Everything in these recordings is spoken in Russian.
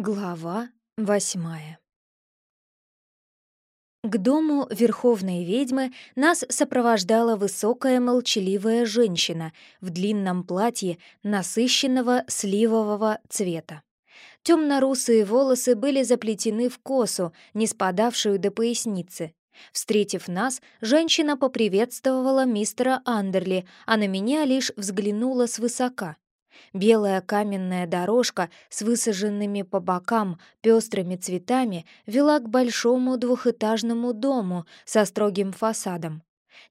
Глава восьмая К дому Верховной ведьмы нас сопровождала высокая молчаливая женщина в длинном платье насыщенного сливового цвета. Темно-русые волосы были заплетены в косу, не спадавшую до поясницы. Встретив нас, женщина поприветствовала мистера Андерли, а на меня лишь взглянула свысока — Белая каменная дорожка с высаженными по бокам пестрыми цветами вела к большому двухэтажному дому со строгим фасадом.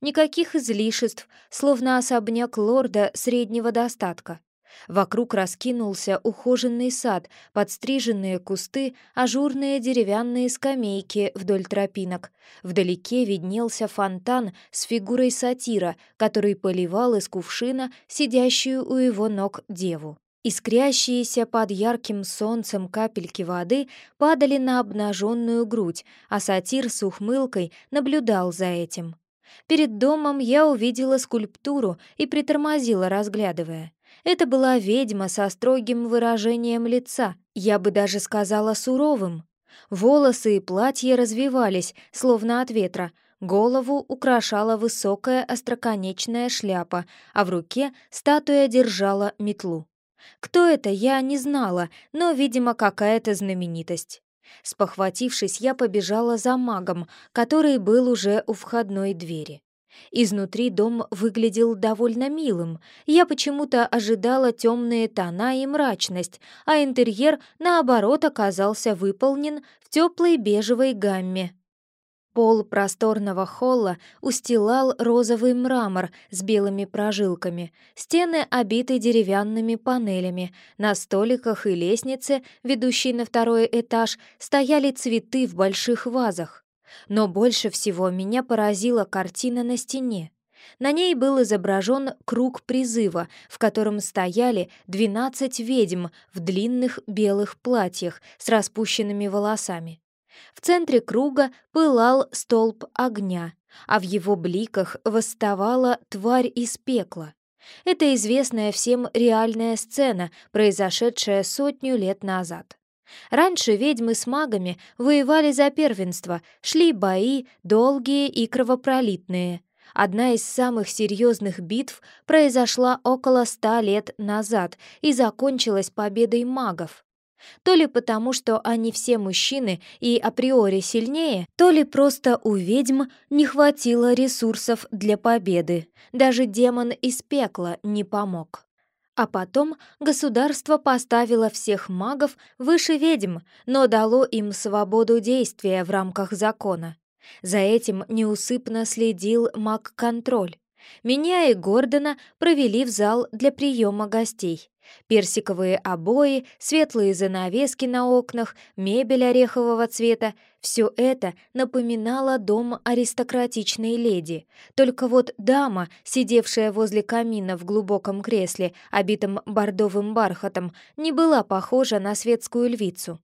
Никаких излишеств, словно особняк лорда среднего достатка. Вокруг раскинулся ухоженный сад, подстриженные кусты, ажурные деревянные скамейки вдоль тропинок. Вдалеке виднелся фонтан с фигурой сатира, который поливал из кувшина сидящую у его ног деву. Искрящиеся под ярким солнцем капельки воды падали на обнаженную грудь, а сатир с ухмылкой наблюдал за этим. Перед домом я увидела скульптуру и притормозила, разглядывая. Это была ведьма со строгим выражением лица, я бы даже сказала суровым. Волосы и платье развивались, словно от ветра, голову украшала высокая остроконечная шляпа, а в руке статуя держала метлу. Кто это, я не знала, но, видимо, какая-то знаменитость. Спохватившись, я побежала за магом, который был уже у входной двери. Изнутри дом выглядел довольно милым. Я почему-то ожидала темные тона и мрачность, а интерьер, наоборот, оказался выполнен в теплой бежевой гамме. Пол просторного холла устилал розовый мрамор с белыми прожилками, стены обиты деревянными панелями, на столиках и лестнице, ведущей на второй этаж, стояли цветы в больших вазах. Но больше всего меня поразила картина на стене. На ней был изображен круг призыва, в котором стояли двенадцать ведьм в длинных белых платьях с распущенными волосами. В центре круга пылал столб огня, а в его бликах восставала тварь из пекла. Это известная всем реальная сцена, произошедшая сотню лет назад. Раньше ведьмы с магами воевали за первенство, шли бои, долгие и кровопролитные. Одна из самых серьезных битв произошла около ста лет назад и закончилась победой магов. То ли потому, что они все мужчины и априори сильнее, то ли просто у ведьм не хватило ресурсов для победы. Даже демон из пекла не помог. А потом государство поставило всех магов выше ведьм, но дало им свободу действия в рамках закона. За этим неусыпно следил маг-контроль. Меня и Гордона провели в зал для приема гостей. Персиковые обои, светлые занавески на окнах, мебель орехового цвета — все это напоминало дом аристократичной леди. Только вот дама, сидевшая возле камина в глубоком кресле, обитом бордовым бархатом, не была похожа на светскую львицу.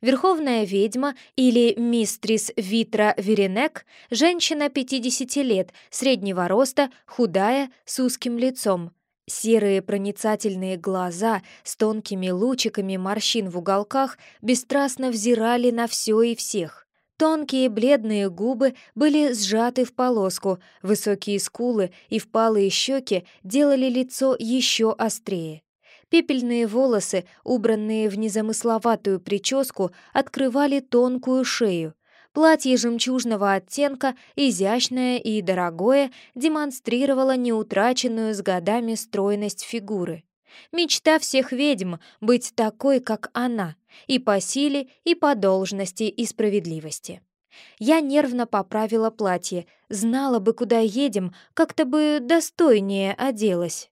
Верховная ведьма или мистрис Витра Веренек — женщина 50 лет, среднего роста, худая, с узким лицом — Серые проницательные глаза с тонкими лучиками морщин в уголках бесстрастно взирали на все и всех. Тонкие бледные губы были сжаты в полоску, высокие скулы и впалые щеки делали лицо еще острее. Пепельные волосы, убранные в незамысловатую прическу, открывали тонкую шею — Платье жемчужного оттенка, изящное и дорогое, демонстрировало неутраченную с годами стройность фигуры. Мечта всех ведьм — быть такой, как она, и по силе, и по должности, и справедливости. Я нервно поправила платье, знала бы, куда едем, как-то бы достойнее оделась.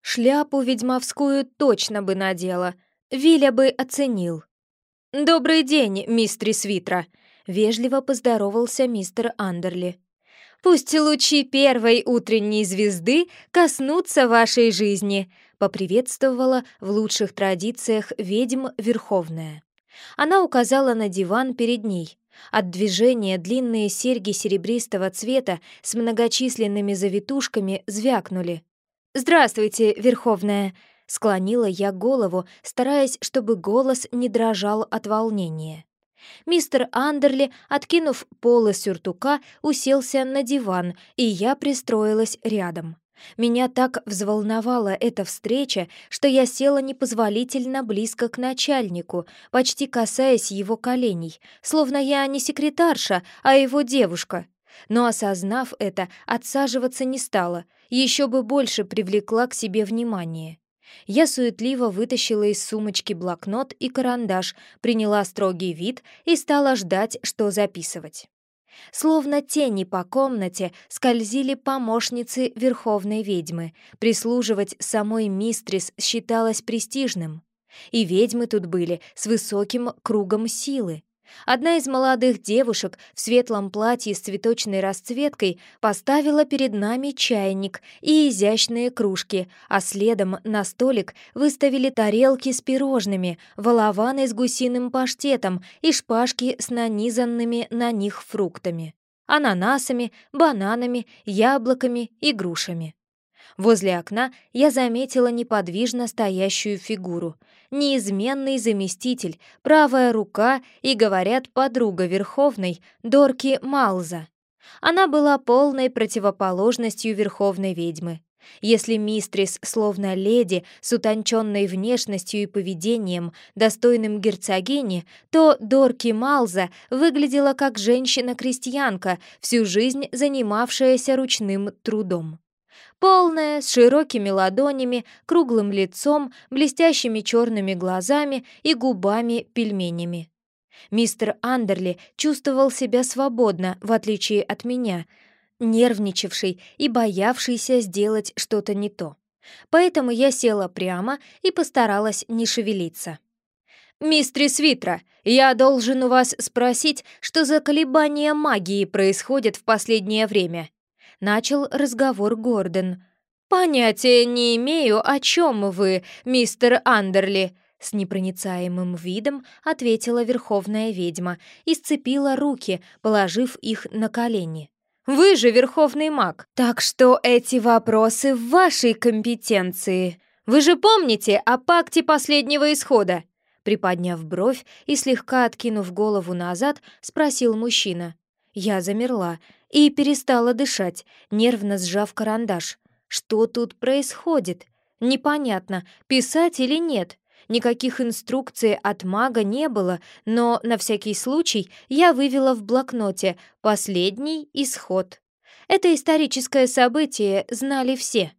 Шляпу ведьмовскую точно бы надела, Виля бы оценил. «Добрый день, мистрис Витра!» Вежливо поздоровался мистер Андерли. «Пусть лучи первой утренней звезды коснутся вашей жизни», поприветствовала в лучших традициях ведьм Верховная. Она указала на диван перед ней. От движения длинные серьги серебристого цвета с многочисленными завитушками звякнули. «Здравствуйте, Верховная!» Склонила я голову, стараясь, чтобы голос не дрожал от волнения. Мистер Андерли, откинув полы сюртука, уселся на диван, и я пристроилась рядом. Меня так взволновала эта встреча, что я села непозволительно близко к начальнику, почти касаясь его коленей, словно я не секретарша, а его девушка. Но, осознав это, отсаживаться не стала, еще бы больше привлекла к себе внимание. Я суетливо вытащила из сумочки блокнот и карандаш, приняла строгий вид и стала ждать, что записывать. Словно тени по комнате скользили помощницы верховной ведьмы. Прислуживать самой мистрис считалось престижным. И ведьмы тут были с высоким кругом силы. Одна из молодых девушек в светлом платье с цветочной расцветкой поставила перед нами чайник и изящные кружки, а следом на столик выставили тарелки с пирожными, волованы с гусиным паштетом и шпажки с нанизанными на них фруктами, ананасами, бананами, яблоками и грушами. Возле окна я заметила неподвижно стоящую фигуру. Неизменный заместитель, правая рука и, говорят, подруга Верховной, Дорки Малза. Она была полной противоположностью Верховной ведьмы. Если мистрис, словно леди, с утонченной внешностью и поведением, достойным герцогини, то Дорки Малза выглядела как женщина-крестьянка, всю жизнь занимавшаяся ручным трудом. Полная, с широкими ладонями, круглым лицом, блестящими черными глазами и губами-пельменями. Мистер Андерли чувствовал себя свободно, в отличие от меня, нервничавший и боявшийся сделать что-то не то. Поэтому я села прямо и постаралась не шевелиться. «Мистрис Витра, я должен у вас спросить, что за колебания магии происходят в последнее время?» Начал разговор Гордон. «Понятия не имею, о чем вы, мистер Андерли», с непроницаемым видом ответила верховная ведьма и сцепила руки, положив их на колени. «Вы же верховный маг, так что эти вопросы в вашей компетенции. Вы же помните о пакте последнего исхода?» Приподняв бровь и слегка откинув голову назад, спросил мужчина. Я замерла, и перестала дышать, нервно сжав карандаш. Что тут происходит? Непонятно, писать или нет. Никаких инструкций от мага не было, но на всякий случай я вывела в блокноте «Последний исход». Это историческое событие знали все.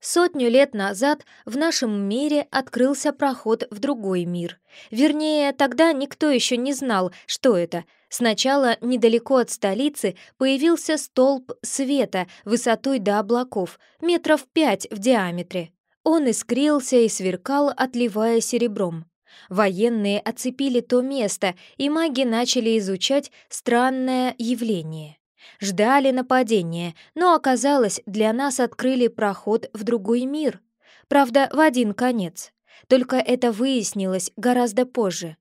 Сотню лет назад в нашем мире открылся проход в другой мир. Вернее, тогда никто еще не знал, что это. Сначала недалеко от столицы появился столб света высотой до облаков, метров пять в диаметре. Он искрился и сверкал, отливая серебром. Военные оцепили то место, и маги начали изучать странное явление. Ждали нападения, но оказалось, для нас открыли проход в другой мир. Правда, в один конец. Только это выяснилось гораздо позже.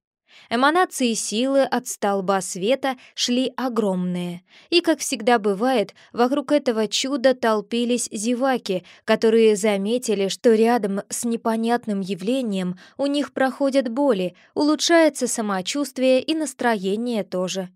Эманации силы от столба света шли огромные. И, как всегда бывает, вокруг этого чуда толпились зеваки, которые заметили, что рядом с непонятным явлением у них проходят боли, улучшается самочувствие и настроение тоже.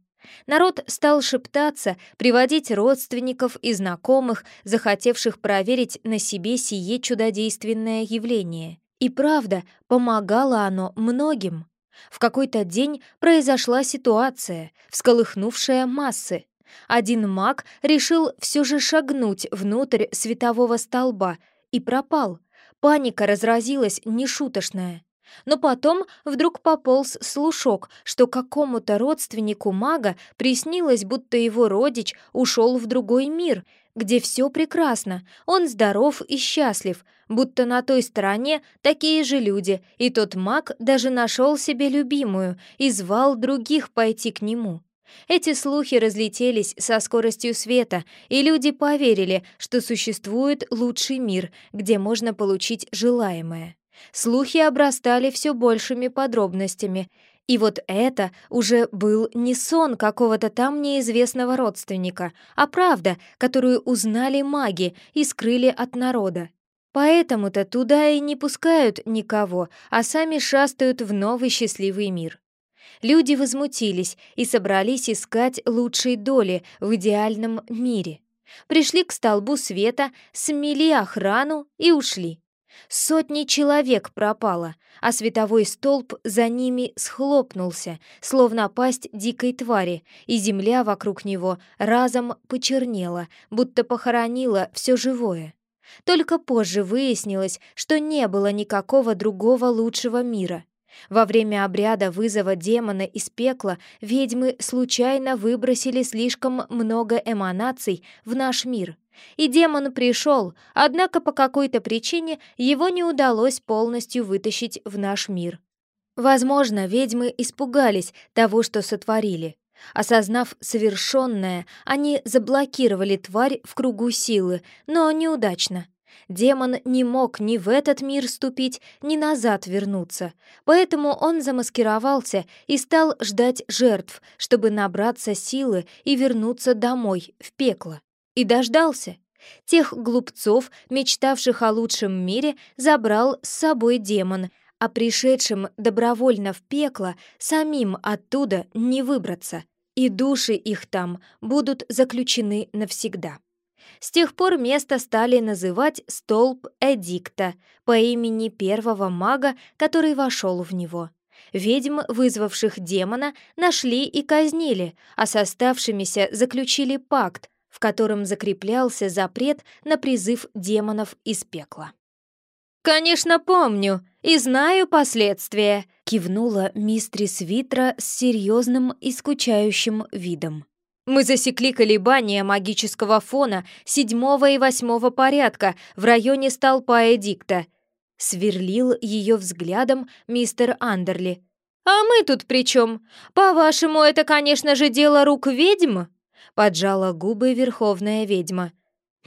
Народ стал шептаться, приводить родственников и знакомых, захотевших проверить на себе сие чудодейственное явление. И правда, помогало оно многим. В какой-то день произошла ситуация, всколыхнувшая массы. Один маг решил все же шагнуть внутрь светового столба и пропал. Паника разразилась нешуточная. Но потом вдруг пополз слушок, что какому-то родственнику мага приснилось, будто его родич ушел в другой мир, где все прекрасно, он здоров и счастлив, будто на той стороне такие же люди, и тот маг даже нашел себе любимую и звал других пойти к нему. Эти слухи разлетелись со скоростью света, и люди поверили, что существует лучший мир, где можно получить желаемое. Слухи обрастали все большими подробностями, и вот это уже был не сон какого-то там неизвестного родственника, а правда, которую узнали маги и скрыли от народа. Поэтому-то туда и не пускают никого, а сами шастают в новый счастливый мир. Люди возмутились и собрались искать лучшей доли в идеальном мире. Пришли к столбу света, смели охрану и ушли. Сотни человек пропало, а световой столб за ними схлопнулся, словно пасть дикой твари, и земля вокруг него разом почернела, будто похоронила все живое. Только позже выяснилось, что не было никакого другого лучшего мира. Во время обряда вызова демона из пекла ведьмы случайно выбросили слишком много эманаций в наш мир. И демон пришел, однако по какой-то причине его не удалось полностью вытащить в наш мир. Возможно, ведьмы испугались того, что сотворили. Осознав совершенное, они заблокировали тварь в кругу силы, но неудачно. Демон не мог ни в этот мир ступить, ни назад вернуться, поэтому он замаскировался и стал ждать жертв, чтобы набраться силы и вернуться домой, в пекло. И дождался. Тех глупцов, мечтавших о лучшем мире, забрал с собой демон, а пришедшим добровольно в пекло самим оттуда не выбраться, и души их там будут заключены навсегда. С тех пор место стали называть «Столб Эдикта» по имени первого мага, который вошел в него. Ведьм, вызвавших демона, нашли и казнили, а с оставшимися заключили пакт, в котором закреплялся запрет на призыв демонов из пекла. «Конечно, помню и знаю последствия», — кивнула мистрис Витра с серьезным и скучающим видом. Мы засекли колебания магического фона седьмого и восьмого порядка в районе столпа Эдикта. Сверлил ее взглядом мистер Андерли. «А мы тут при чем? По-вашему, это, конечно же, дело рук ведьм?» Поджала губы верховная ведьма.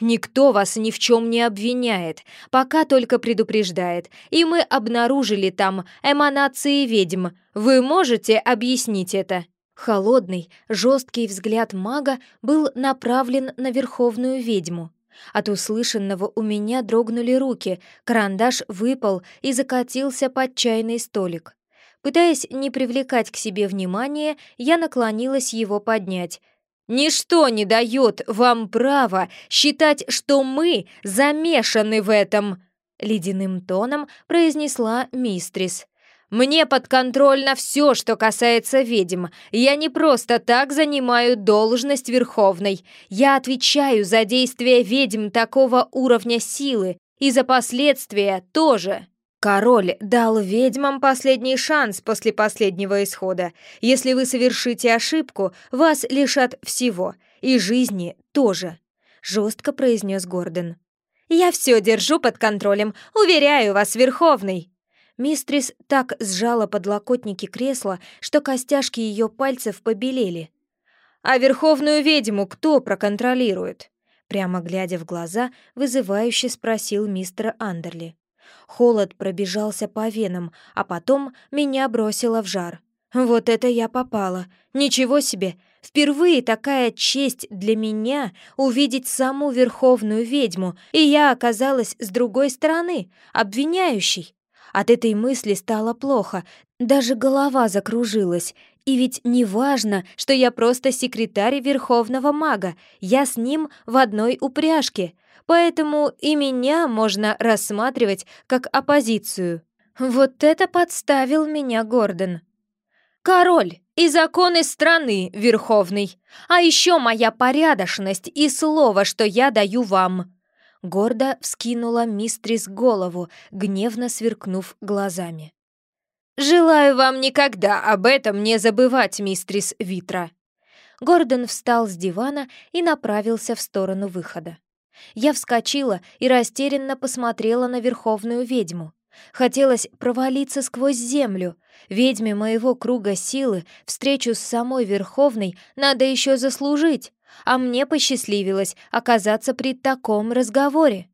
«Никто вас ни в чем не обвиняет, пока только предупреждает, и мы обнаружили там эманации ведьм. Вы можете объяснить это?» Холодный, жесткий взгляд мага был направлен на верховную ведьму. От услышанного у меня дрогнули руки, карандаш выпал и закатился под чайный столик. Пытаясь не привлекать к себе внимания, я наклонилась его поднять. «Ничто не дает вам права считать, что мы замешаны в этом!» Ледяным тоном произнесла мистрис. Мне подконтрольно все, что касается ведьм. Я не просто так занимаю должность Верховной. Я отвечаю за действия ведьм такого уровня силы и за последствия тоже. Король дал ведьмам последний шанс после последнего исхода. Если вы совершите ошибку, вас лишат всего, и жизни тоже», — жестко произнес Гордон. «Я все держу под контролем, уверяю вас, Верховный!» Мистрис так сжала подлокотники кресла, что костяшки ее пальцев побелели. «А верховную ведьму кто проконтролирует?» Прямо глядя в глаза, вызывающе спросил мистер Андерли. Холод пробежался по венам, а потом меня бросило в жар. Вот это я попала. Ничего себе! Впервые такая честь для меня увидеть саму верховную ведьму, и я оказалась с другой стороны, обвиняющей. От этой мысли стало плохо, даже голова закружилась. И ведь не важно, что я просто секретарь Верховного Мага, я с ним в одной упряжке, поэтому и меня можно рассматривать как оппозицию. Вот это подставил меня Гордон. «Король и законы страны, Верховный, а еще моя порядочность и слово, что я даю вам», Гордо вскинула мистрис голову, гневно сверкнув глазами. «Желаю вам никогда об этом не забывать, мистрис Витра!» Гордон встал с дивана и направился в сторону выхода. Я вскочила и растерянно посмотрела на верховную ведьму. Хотелось провалиться сквозь землю. Ведьме моего круга силы встречу с самой Верховной надо еще заслужить а мне посчастливилось оказаться при таком разговоре.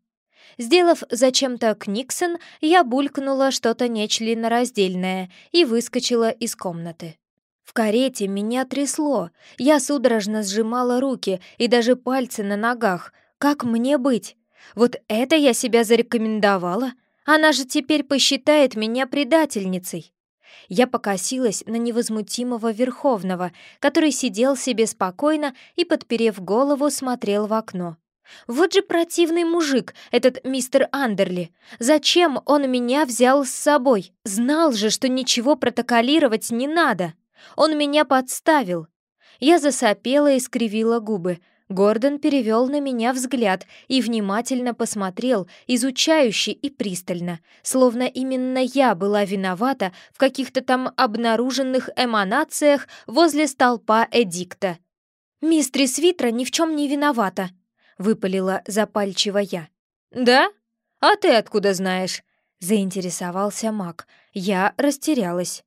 Сделав зачем-то книксон, я булькнула что-то нечленораздельное и выскочила из комнаты. В карете меня трясло, я судорожно сжимала руки и даже пальцы на ногах. Как мне быть? Вот это я себя зарекомендовала. Она же теперь посчитает меня предательницей. Я покосилась на невозмутимого Верховного, который сидел себе спокойно и, подперев голову, смотрел в окно. Вот же противный мужик, этот мистер Андерли. Зачем он меня взял с собой? Знал же, что ничего протоколировать не надо. Он меня подставил. Я засопела и скривила губы. Гордон перевел на меня взгляд и внимательно посмотрел, изучающе и пристально, словно именно я была виновата в каких-то там обнаруженных эманациях возле столпа Эдикта. «Мистрис Витра ни в чем не виновата», — выпалила запальчиво я. «Да? А ты откуда знаешь?» — заинтересовался маг. Я растерялась.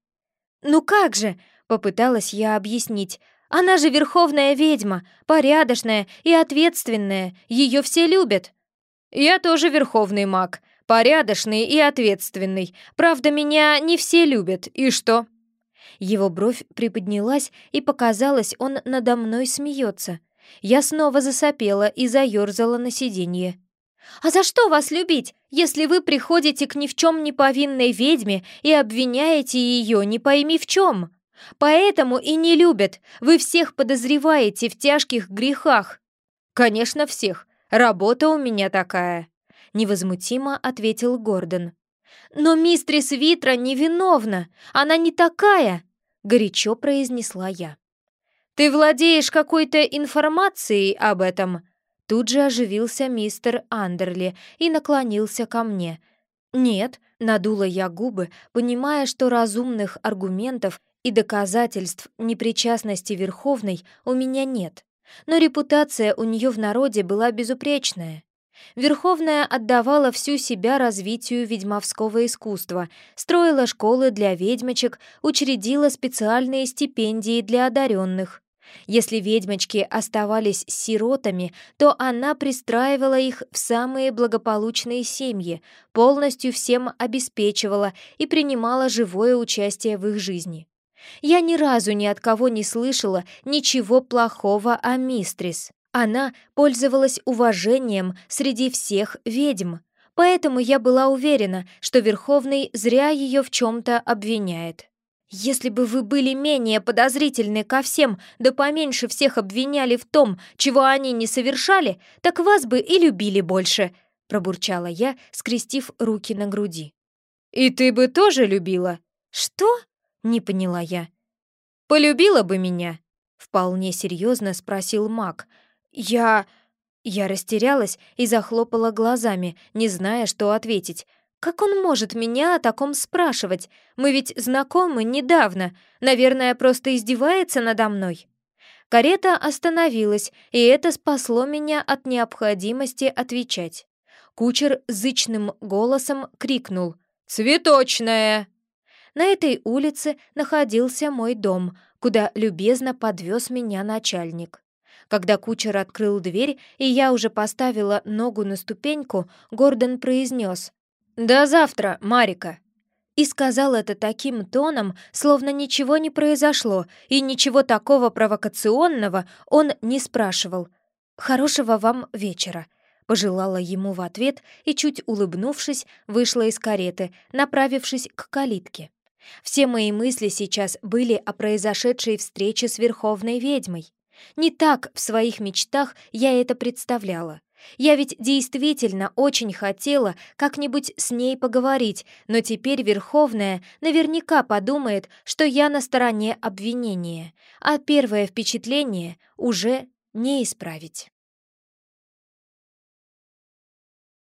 «Ну как же?» — попыталась я объяснить. Она же верховная ведьма, порядочная и ответственная, ее все любят. Я тоже верховный маг, порядочный и ответственный. Правда, меня не все любят, и что?» Его бровь приподнялась, и показалось, он надо мной смеется. Я снова засопела и заерзала на сиденье. «А за что вас любить, если вы приходите к ни в чем не повинной ведьме и обвиняете ее не пойми в чем?» Поэтому и не любят. Вы всех подозреваете в тяжких грехах». «Конечно, всех. Работа у меня такая», — невозмутимо ответил Гордон. «Но мистрис Витра невиновна. Она не такая», — горячо произнесла я. «Ты владеешь какой-то информацией об этом?» Тут же оживился мистер Андерли и наклонился ко мне. «Нет», — надула я губы, понимая, что разумных аргументов и доказательств непричастности Верховной у меня нет. Но репутация у нее в народе была безупречная. Верховная отдавала всю себя развитию ведьмовского искусства, строила школы для ведьмочек, учредила специальные стипендии для одаренных. Если ведьмочки оставались сиротами, то она пристраивала их в самые благополучные семьи, полностью всем обеспечивала и принимала живое участие в их жизни. Я ни разу ни от кого не слышала ничего плохого о мистрис. Она пользовалась уважением среди всех ведьм, поэтому я была уверена, что Верховный зря ее в чем-то обвиняет. «Если бы вы были менее подозрительны ко всем, да поменьше всех обвиняли в том, чего они не совершали, так вас бы и любили больше», — пробурчала я, скрестив руки на груди. «И ты бы тоже любила?» «Что?» Не поняла я. «Полюбила бы меня?» Вполне серьезно спросил маг. «Я...» Я растерялась и захлопала глазами, не зная, что ответить. «Как он может меня о таком спрашивать? Мы ведь знакомы недавно. Наверное, просто издевается надо мной». Карета остановилась, и это спасло меня от необходимости отвечать. Кучер зычным голосом крикнул «Цветочная!» На этой улице находился мой дом, куда любезно подвез меня начальник. Когда кучер открыл дверь, и я уже поставила ногу на ступеньку, Гордон произнес «До завтра, Марика!» И сказал это таким тоном, словно ничего не произошло, и ничего такого провокационного он не спрашивал. «Хорошего вам вечера», — пожелала ему в ответ и, чуть улыбнувшись, вышла из кареты, направившись к калитке. Все мои мысли сейчас были о произошедшей встрече с Верховной Ведьмой. Не так в своих мечтах я это представляла. Я ведь действительно очень хотела как-нибудь с ней поговорить, но теперь Верховная наверняка подумает, что я на стороне обвинения, а первое впечатление уже не исправить.